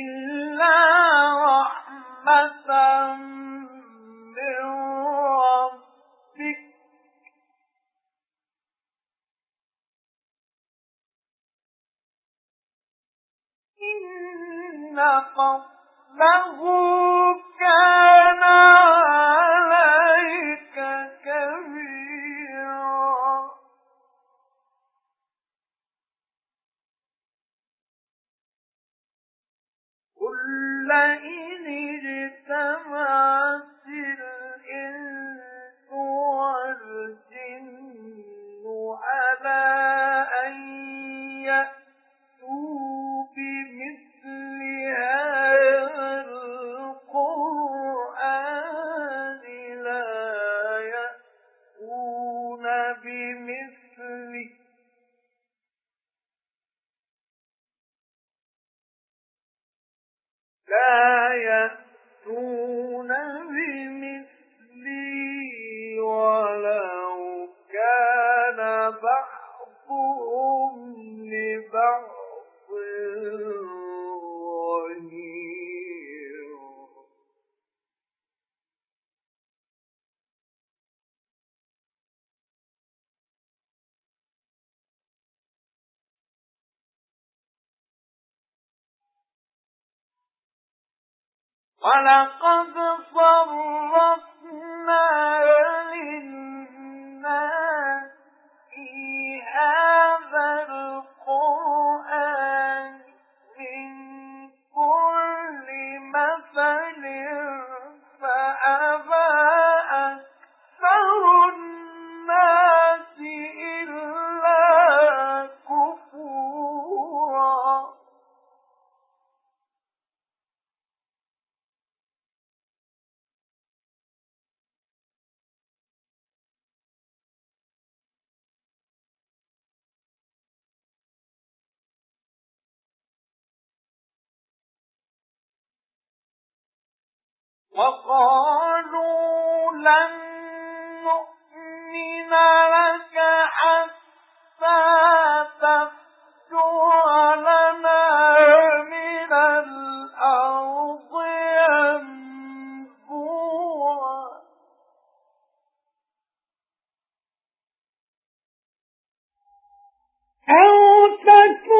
إِلَّا رَحْمَةً مِّن رَّبِّكَ إِنَّ فَضْلَهُ كَانَ على two وَلَقَدْ صَرَّفْنَا وقالوا لن نؤمن لك حتى تفجر لنا من الأرض ينبوعا. أو تكون